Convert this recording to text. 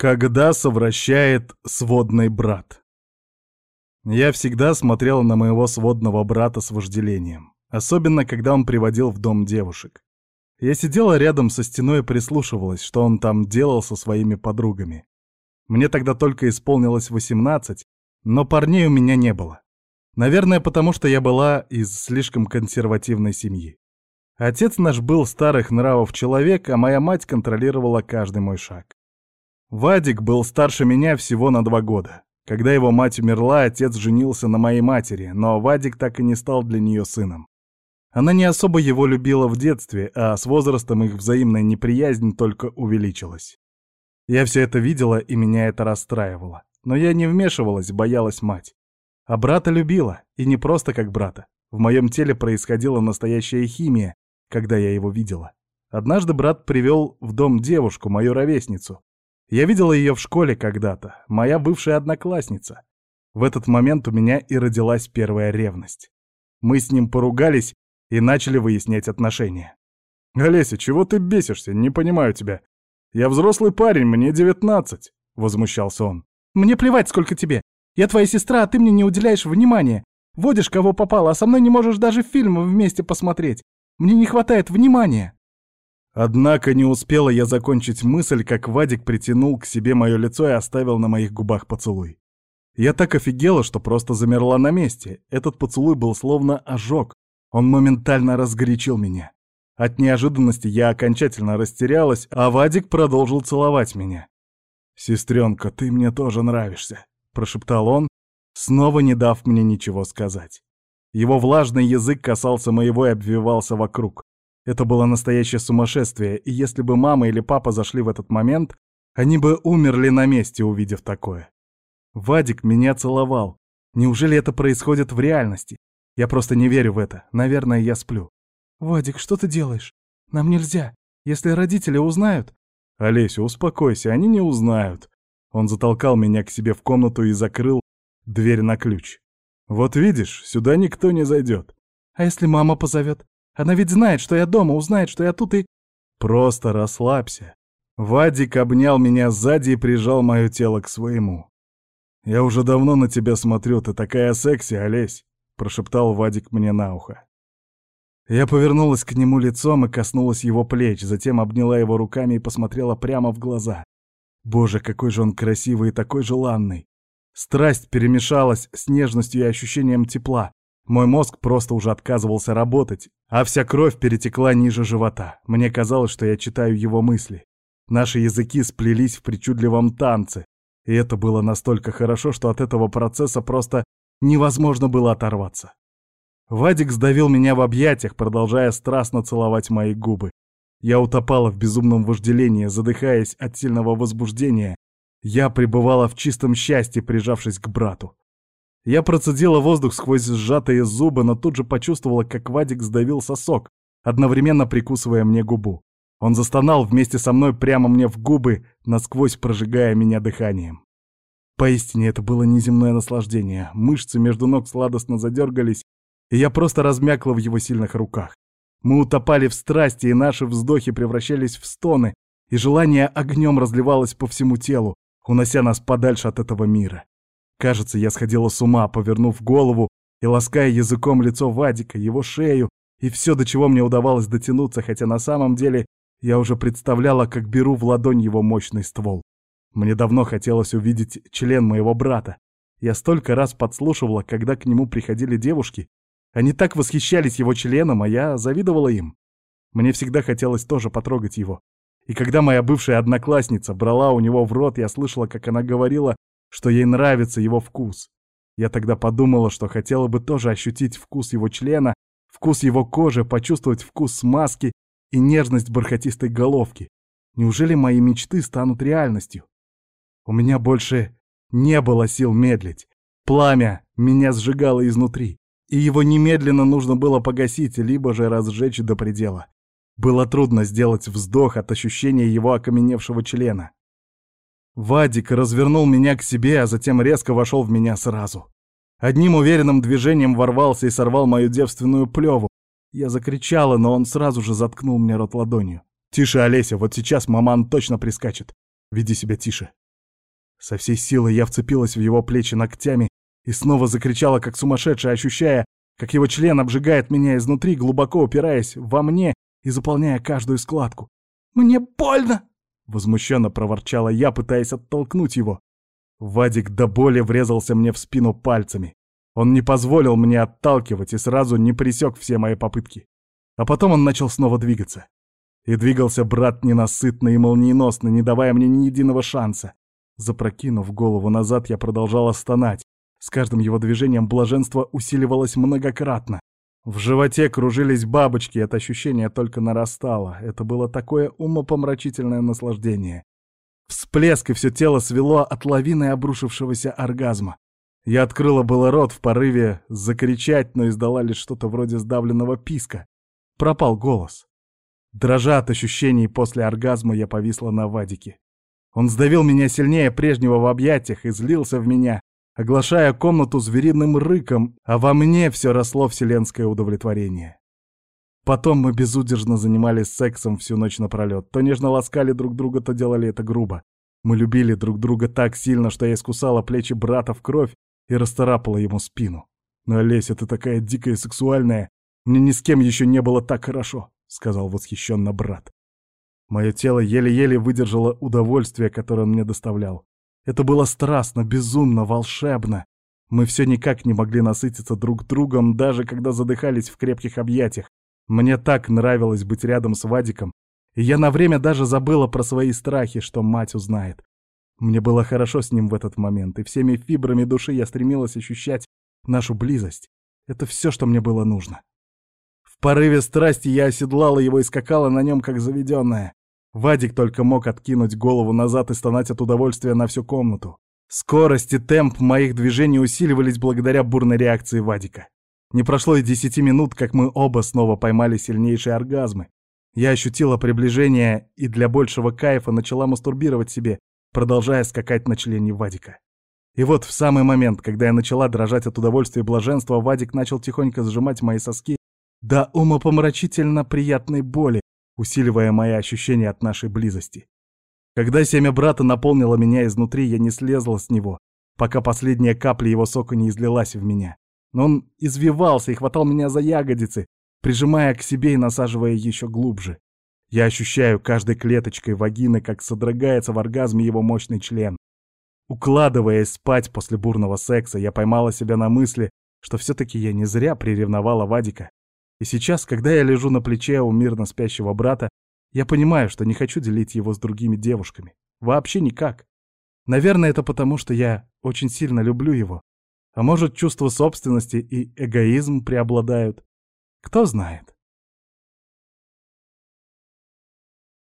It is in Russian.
Когда совращает сводный брат? Я всегда смотрел на моего сводного брата с вожделением, особенно когда он приводил в дом девушек. Я сидела рядом со стеной и прислушивалась, что он там делал со своими подругами. Мне тогда только исполнилось 18, но парней у меня не было. Наверное, потому что я была из слишком консервативной семьи. Отец наш был старых нравов человек, а моя мать контролировала каждый мой шаг. Вадик был старше меня всего на два года. Когда его мать умерла, отец женился на моей матери, но Вадик так и не стал для нее сыном. Она не особо его любила в детстве, а с возрастом их взаимная неприязнь только увеличилась. Я все это видела, и меня это расстраивало. Но я не вмешивалась, боялась мать. А брата любила, и не просто как брата. В моем теле происходила настоящая химия, когда я его видела. Однажды брат привел в дом девушку, мою ровесницу. Я видела ее в школе когда-то, моя бывшая одноклассница. В этот момент у меня и родилась первая ревность. Мы с ним поругались и начали выяснять отношения. «Олеся, чего ты бесишься? Не понимаю тебя. Я взрослый парень, мне девятнадцать», — возмущался он. «Мне плевать, сколько тебе. Я твоя сестра, а ты мне не уделяешь внимания. Водишь кого попало, а со мной не можешь даже фильм вместе посмотреть. Мне не хватает внимания». Однако не успела я закончить мысль, как Вадик притянул к себе мое лицо и оставил на моих губах поцелуй. Я так офигела, что просто замерла на месте. Этот поцелуй был словно ожог. Он моментально разгорячил меня. От неожиданности я окончательно растерялась, а Вадик продолжил целовать меня. «Сестренка, ты мне тоже нравишься», — прошептал он, снова не дав мне ничего сказать. Его влажный язык касался моего и обвивался вокруг. Это было настоящее сумасшествие, и если бы мама или папа зашли в этот момент, они бы умерли на месте, увидев такое. Вадик меня целовал. Неужели это происходит в реальности? Я просто не верю в это. Наверное, я сплю. «Вадик, что ты делаешь? Нам нельзя. Если родители узнают...» «Олеся, успокойся, они не узнают». Он затолкал меня к себе в комнату и закрыл дверь на ключ. «Вот видишь, сюда никто не зайдет». «А если мама позовет? Она ведь знает, что я дома, узнает, что я тут и...» «Просто расслабься». Вадик обнял меня сзади и прижал мое тело к своему. «Я уже давно на тебя смотрю, ты такая секси, Олесь», — прошептал Вадик мне на ухо. Я повернулась к нему лицом и коснулась его плеч, затем обняла его руками и посмотрела прямо в глаза. Боже, какой же он красивый и такой желанный. Страсть перемешалась с нежностью и ощущением тепла. Мой мозг просто уже отказывался работать, а вся кровь перетекла ниже живота. Мне казалось, что я читаю его мысли. Наши языки сплелись в причудливом танце, и это было настолько хорошо, что от этого процесса просто невозможно было оторваться. Вадик сдавил меня в объятиях, продолжая страстно целовать мои губы. Я утопала в безумном вожделении, задыхаясь от сильного возбуждения. Я пребывала в чистом счастье, прижавшись к брату. Я процедила воздух сквозь сжатые зубы, но тут же почувствовала, как Вадик сдавил сосок, одновременно прикусывая мне губу. Он застонал вместе со мной прямо мне в губы, насквозь прожигая меня дыханием. Поистине это было неземное наслаждение. Мышцы между ног сладостно задергались, и я просто размякла в его сильных руках. Мы утопали в страсти, и наши вздохи превращались в стоны, и желание огнем разливалось по всему телу, унося нас подальше от этого мира. Кажется, я сходила с ума, повернув голову и лаская языком лицо Вадика, его шею и все, до чего мне удавалось дотянуться, хотя на самом деле я уже представляла, как беру в ладонь его мощный ствол. Мне давно хотелось увидеть член моего брата. Я столько раз подслушивала, когда к нему приходили девушки. Они так восхищались его членом, а я завидовала им. Мне всегда хотелось тоже потрогать его. И когда моя бывшая одноклассница брала у него в рот, я слышала, как она говорила, что ей нравится его вкус. Я тогда подумала, что хотела бы тоже ощутить вкус его члена, вкус его кожи, почувствовать вкус смазки и нежность бархатистой головки. Неужели мои мечты станут реальностью? У меня больше не было сил медлить. Пламя меня сжигало изнутри, и его немедленно нужно было погасить, либо же разжечь до предела. Было трудно сделать вздох от ощущения его окаменевшего члена. Вадик развернул меня к себе, а затем резко вошел в меня сразу. Одним уверенным движением ворвался и сорвал мою девственную плеву. Я закричала, но он сразу же заткнул мне рот ладонью. «Тише, Олеся, вот сейчас маман точно прискачет. Веди себя тише». Со всей силы я вцепилась в его плечи ногтями и снова закричала, как сумасшедшая, ощущая, как его член обжигает меня изнутри, глубоко упираясь во мне и заполняя каждую складку. «Мне больно!» — возмущенно проворчала я, пытаясь оттолкнуть его. Вадик до боли врезался мне в спину пальцами. Он не позволил мне отталкивать и сразу не пресек все мои попытки. А потом он начал снова двигаться. И двигался брат ненасытно и молниеносно, не давая мне ни единого шанса. Запрокинув голову назад, я продолжала стонать. С каждым его движением блаженство усиливалось многократно. В животе кружились бабочки, это ощущение только нарастало. Это было такое умопомрачительное наслаждение. Всплеск и все тело свело от лавины обрушившегося оргазма. Я открыла было рот в порыве закричать, но издала лишь что-то вроде сдавленного писка. Пропал голос. Дрожа от ощущений после оргазма, я повисла на Вадике. Он сдавил меня сильнее прежнего в объятиях и злился в меня, оглашая комнату звериным рыком, а во мне все росло вселенское удовлетворение. Потом мы безудержно занимались сексом всю ночь напролет. То нежно ласкали друг друга, то делали это грубо. Мы любили друг друга так сильно, что я искусала плечи брата в кровь и расцарапала ему спину. Но, Олеся, ты такая дикая и сексуальная. Мне ни с кем еще не было так хорошо сказал восхищенно брат. Мое тело еле-еле выдержало удовольствие, которое он мне доставлял. Это было страстно, безумно, волшебно. Мы все никак не могли насытиться друг другом, даже когда задыхались в крепких объятиях. Мне так нравилось быть рядом с Вадиком, и я на время даже забыла про свои страхи, что мать узнает. Мне было хорошо с ним в этот момент, и всеми фибрами души я стремилась ощущать нашу близость. Это все, что мне было нужно порыве страсти я оседлала его и скакала на нем, как заведенная. Вадик только мог откинуть голову назад и стонать от удовольствия на всю комнату. Скорость и темп моих движений усиливались благодаря бурной реакции Вадика. Не прошло и десяти минут, как мы оба снова поймали сильнейшие оргазмы. Я ощутила приближение и для большего кайфа начала мастурбировать себе, продолжая скакать на члене Вадика. И вот в самый момент, когда я начала дрожать от удовольствия и блаженства, Вадик начал тихонько сжимать мои соски до умопомрачительно приятной боли, усиливая мои ощущения от нашей близости. Когда семя брата наполнило меня изнутри, я не слезла с него, пока последняя капля его сока не излилась в меня. Но он извивался и хватал меня за ягодицы, прижимая к себе и насаживая еще глубже. Я ощущаю каждой клеточкой вагины, как содрогается в оргазме его мощный член. Укладываясь спать после бурного секса, я поймала себя на мысли, что все-таки я не зря приревновала Вадика и сейчас, когда я лежу на плече у мирно спящего брата, я понимаю, что не хочу делить его с другими девушками. Вообще никак. Наверное, это потому, что я очень сильно люблю его. А может, чувство собственности и эгоизм преобладают. Кто знает.